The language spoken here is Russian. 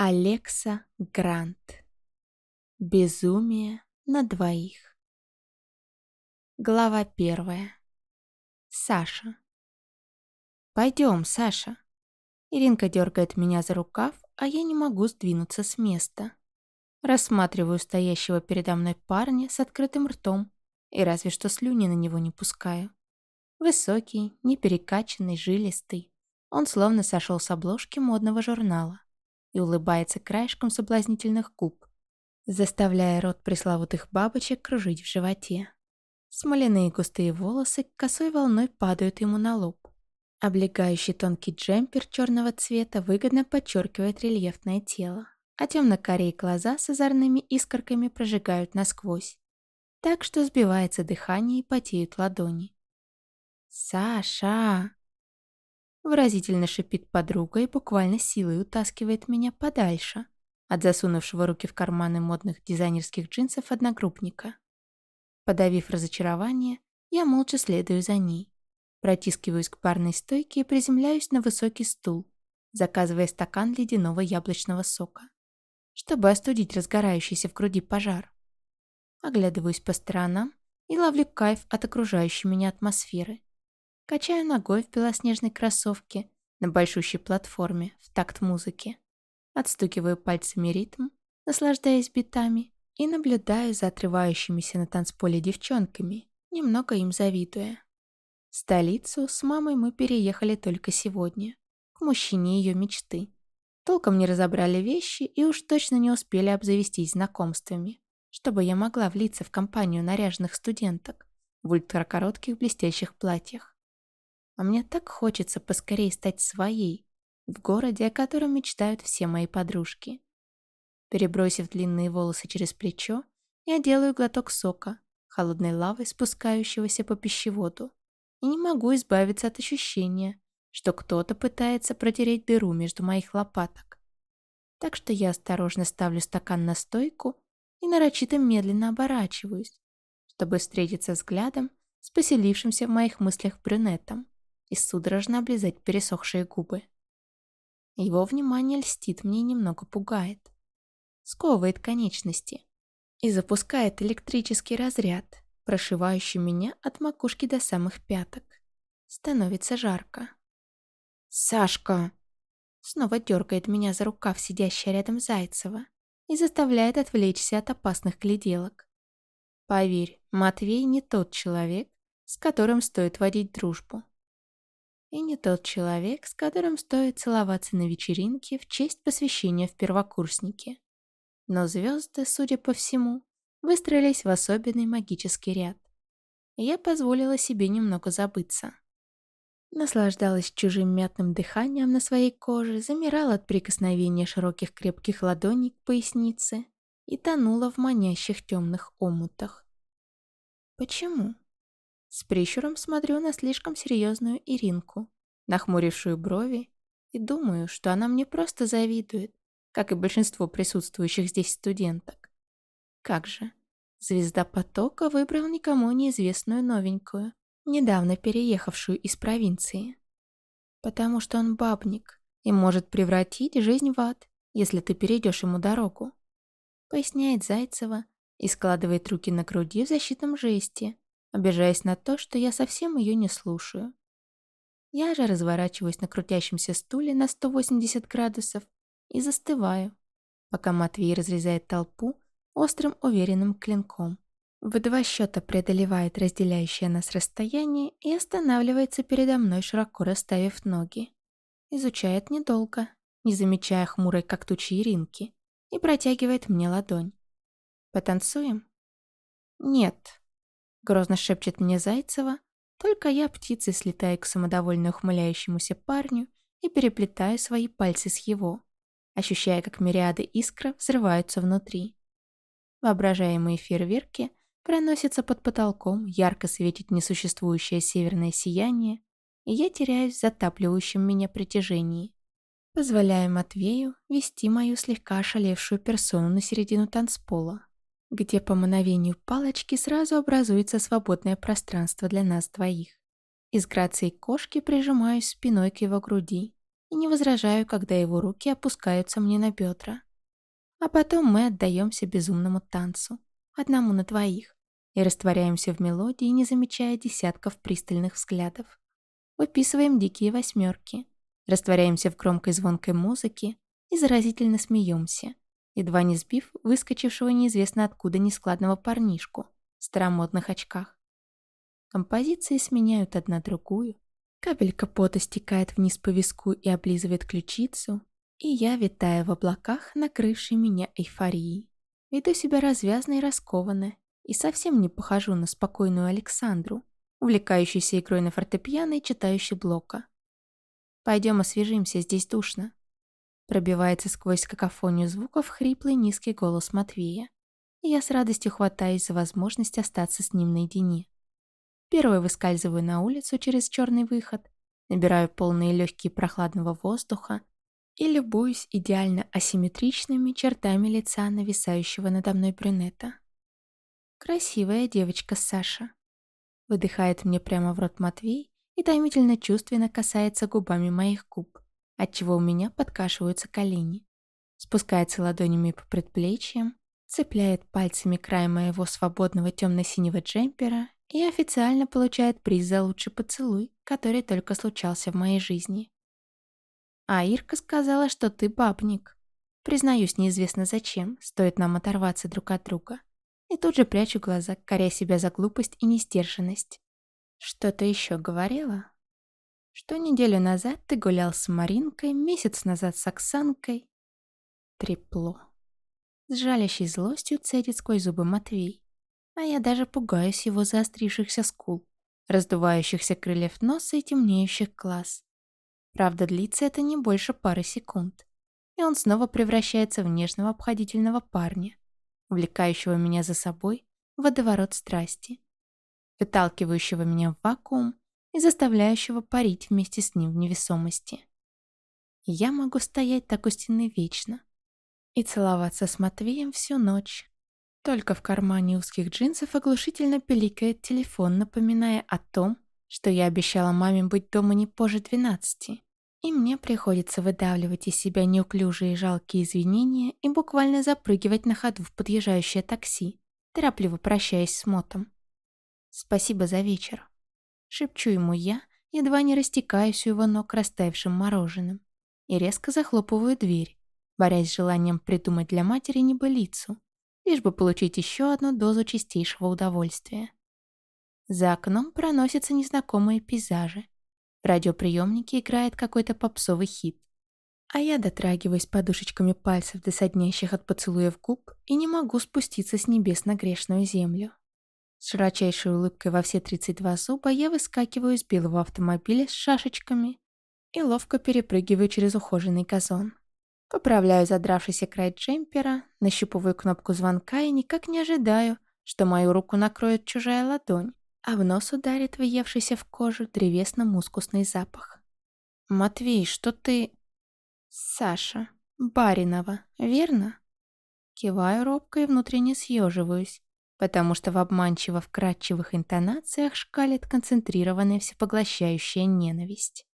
Алекса Грант. Безумие на двоих. Глава первая. Саша. «Пойдем, Саша». Иринка дергает меня за рукав, а я не могу сдвинуться с места. Рассматриваю стоящего передо мной парня с открытым ртом и разве что слюни на него не пускаю. Высокий, неперекачанный, жилистый. Он словно сошел с обложки модного журнала и улыбается краешком соблазнительных губ, заставляя рот пресловутых бабочек кружить в животе. Смоляные густые волосы косой волной падают ему на лоб. Облегающий тонкий джемпер черного цвета выгодно подчеркивает рельефное тело, а темно-карие глаза с озорными искорками прожигают насквозь. Так что сбивается дыхание и потеют ладони. «Саша!» Выразительно шипит подруга и буквально силой утаскивает меня подальше от засунувшего руки в карманы модных дизайнерских джинсов одногруппника. Подавив разочарование, я молча следую за ней. Протискиваюсь к парной стойке и приземляюсь на высокий стул, заказывая стакан ледяного яблочного сока, чтобы остудить разгорающийся в груди пожар. Оглядываюсь по сторонам и ловлю кайф от окружающей меня атмосферы. Качаю ногой в белоснежной кроссовке на большущей платформе в такт музыки. Отстукиваю пальцами ритм, наслаждаясь битами, и наблюдаю за отрывающимися на танцполе девчонками, немного им завидуя. В столицу с мамой мы переехали только сегодня, к мужчине ее мечты. Толком не разобрали вещи и уж точно не успели обзавестись знакомствами, чтобы я могла влиться в компанию наряженных студенток в ультракоротких блестящих платьях. А мне так хочется поскорее стать своей, в городе, о котором мечтают все мои подружки. Перебросив длинные волосы через плечо, я делаю глоток сока, холодной лавой, спускающегося по пищеводу, и не могу избавиться от ощущения, что кто-то пытается протереть дыру между моих лопаток. Так что я осторожно ставлю стакан на стойку и нарочито медленно оборачиваюсь, чтобы встретиться взглядом с поселившимся в моих мыслях брюнетом и судорожно облизать пересохшие губы. Его внимание льстит мне и немного пугает. Сковывает конечности и запускает электрический разряд, прошивающий меня от макушки до самых пяток. Становится жарко. «Сашка!» Снова дергает меня за рукав сидящая рядом Зайцева и заставляет отвлечься от опасных гляделок. Поверь, Матвей не тот человек, с которым стоит водить дружбу. И не тот человек, с которым стоит целоваться на вечеринке в честь посвящения в первокурснике. Но звезды, судя по всему, выстроились в особенный магический ряд. Я позволила себе немного забыться. Наслаждалась чужим мятным дыханием на своей коже, замирала от прикосновения широких крепких ладоней к пояснице и тонула в манящих темных омутах. Почему? С прищуром смотрю на слишком серьезную Иринку, нахмурившую брови, и думаю, что она мне просто завидует, как и большинство присутствующих здесь студенток. Как же, звезда потока выбрал никому неизвестную новенькую, недавно переехавшую из провинции. Потому что он бабник и может превратить жизнь в ад, если ты перейдешь ему дорогу. Поясняет Зайцева и складывает руки на груди в защитном жесте, обижаясь на то, что я совсем ее не слушаю. Я же разворачиваюсь на крутящемся стуле на 180 градусов и застываю, пока Матвей разрезает толпу острым уверенным клинком. В два счета преодолевает разделяющее нас расстояние и останавливается передо мной, широко расставив ноги. Изучает недолго, не замечая хмурой как тучи Иринки, и протягивает мне ладонь. «Потанцуем?» «Нет», Грозно шепчет мне Зайцева, только я птицей слетаю к самодовольно ухмыляющемуся парню и переплетаю свои пальцы с его, ощущая, как мириады искр взрываются внутри. Воображаемые фейерверки проносятся под потолком, ярко светит несуществующее северное сияние, и я теряюсь в затапливающем меня притяжении. Позволяю Матвею вести мою слегка ошалевшую персону на середину танцпола где по мановению палочки сразу образуется свободное пространство для нас двоих. Из грацией кошки прижимаюсь спиной к его груди и не возражаю, когда его руки опускаются мне на бедра. А потом мы отдаемся безумному танцу, одному на двоих, и растворяемся в мелодии, не замечая десятков пристальных взглядов. Выписываем дикие восьмерки, растворяемся в громкой звонкой музыке и заразительно смеемся, едва не сбив выскочившего неизвестно откуда нескладного парнишку в старомодных очках. Композиции сменяют одна другую, капелька пота стекает вниз по виску и облизывает ключицу, и я витаю в облаках, накрывшей меня эйфорией. Веду себя развязно и раскованно, и совсем не похожу на спокойную Александру, увлекающуюся игрой на фортепиано и читающей блока. «Пойдем освежимся, здесь душно», Пробивается сквозь какофонию звуков хриплый низкий голос Матвея. Я с радостью хватаюсь за возможность остаться с ним наедине. Первой выскальзываю на улицу через черный выход, набираю полные легкие прохладного воздуха и любуюсь идеально асимметричными чертами лица нависающего надо мной брюнета. «Красивая девочка Саша», — выдыхает мне прямо в рот Матвей и томительно чувственно касается губами моих губ отчего у меня подкашиваются колени. Спускается ладонями по предплечьям, цепляет пальцами край моего свободного темно-синего джемпера и официально получает приз за лучший поцелуй, который только случался в моей жизни. А Ирка сказала, что ты бабник. Признаюсь, неизвестно зачем, стоит нам оторваться друг от друга. И тут же прячу глаза, коря себя за глупость и несдержанность. Что-то еще говорила? Что неделю назад ты гулял с Маринкой, месяц назад с Оксанкой. Трепло. С жалящей злостью цедит сквозь зубы Матвей. А я даже пугаюсь его заострившихся скул, раздувающихся крыльев носа и темнеющих глаз. Правда, длится это не больше пары секунд. И он снова превращается в нежного обходительного парня, увлекающего меня за собой в водоворот страсти, выталкивающего меня в вакуум и заставляющего парить вместе с ним в невесомости. Я могу стоять так у стены вечно и целоваться с Матвеем всю ночь. Только в кармане узких джинсов оглушительно пиликает телефон, напоминая о том, что я обещала маме быть дома не позже двенадцати. И мне приходится выдавливать из себя неуклюжие и жалкие извинения и буквально запрыгивать на ходу в подъезжающее такси, торопливо прощаясь с Мотом. Спасибо за вечер. Шепчу ему я, едва не растекаюсь у его ног растаявшим мороженым. И резко захлопываю дверь, борясь с желанием придумать для матери небылицу, лишь бы получить еще одну дозу чистейшего удовольствия. За окном проносятся незнакомые пейзажи. В радиоприемнике играет какой-то попсовый хит. А я дотрагиваюсь подушечками пальцев до соднящих от поцелуев губ и не могу спуститься с небес на грешную землю. С широчайшей улыбкой во все 32 зуба я выскакиваю из белого автомобиля с шашечками и ловко перепрыгиваю через ухоженный газон. Поправляю задравшийся край джемпера, нащупываю кнопку звонка и никак не ожидаю, что мою руку накроет чужая ладонь, а в нос ударит въевшийся в кожу древесно-мускусный запах. «Матвей, что ты...» «Саша. Баринова, верно?» Киваю робко и внутренне съеживаюсь потому что в обманчиво вкрадчивых интонациях шкалит концентрированная всепоглощающая ненависть.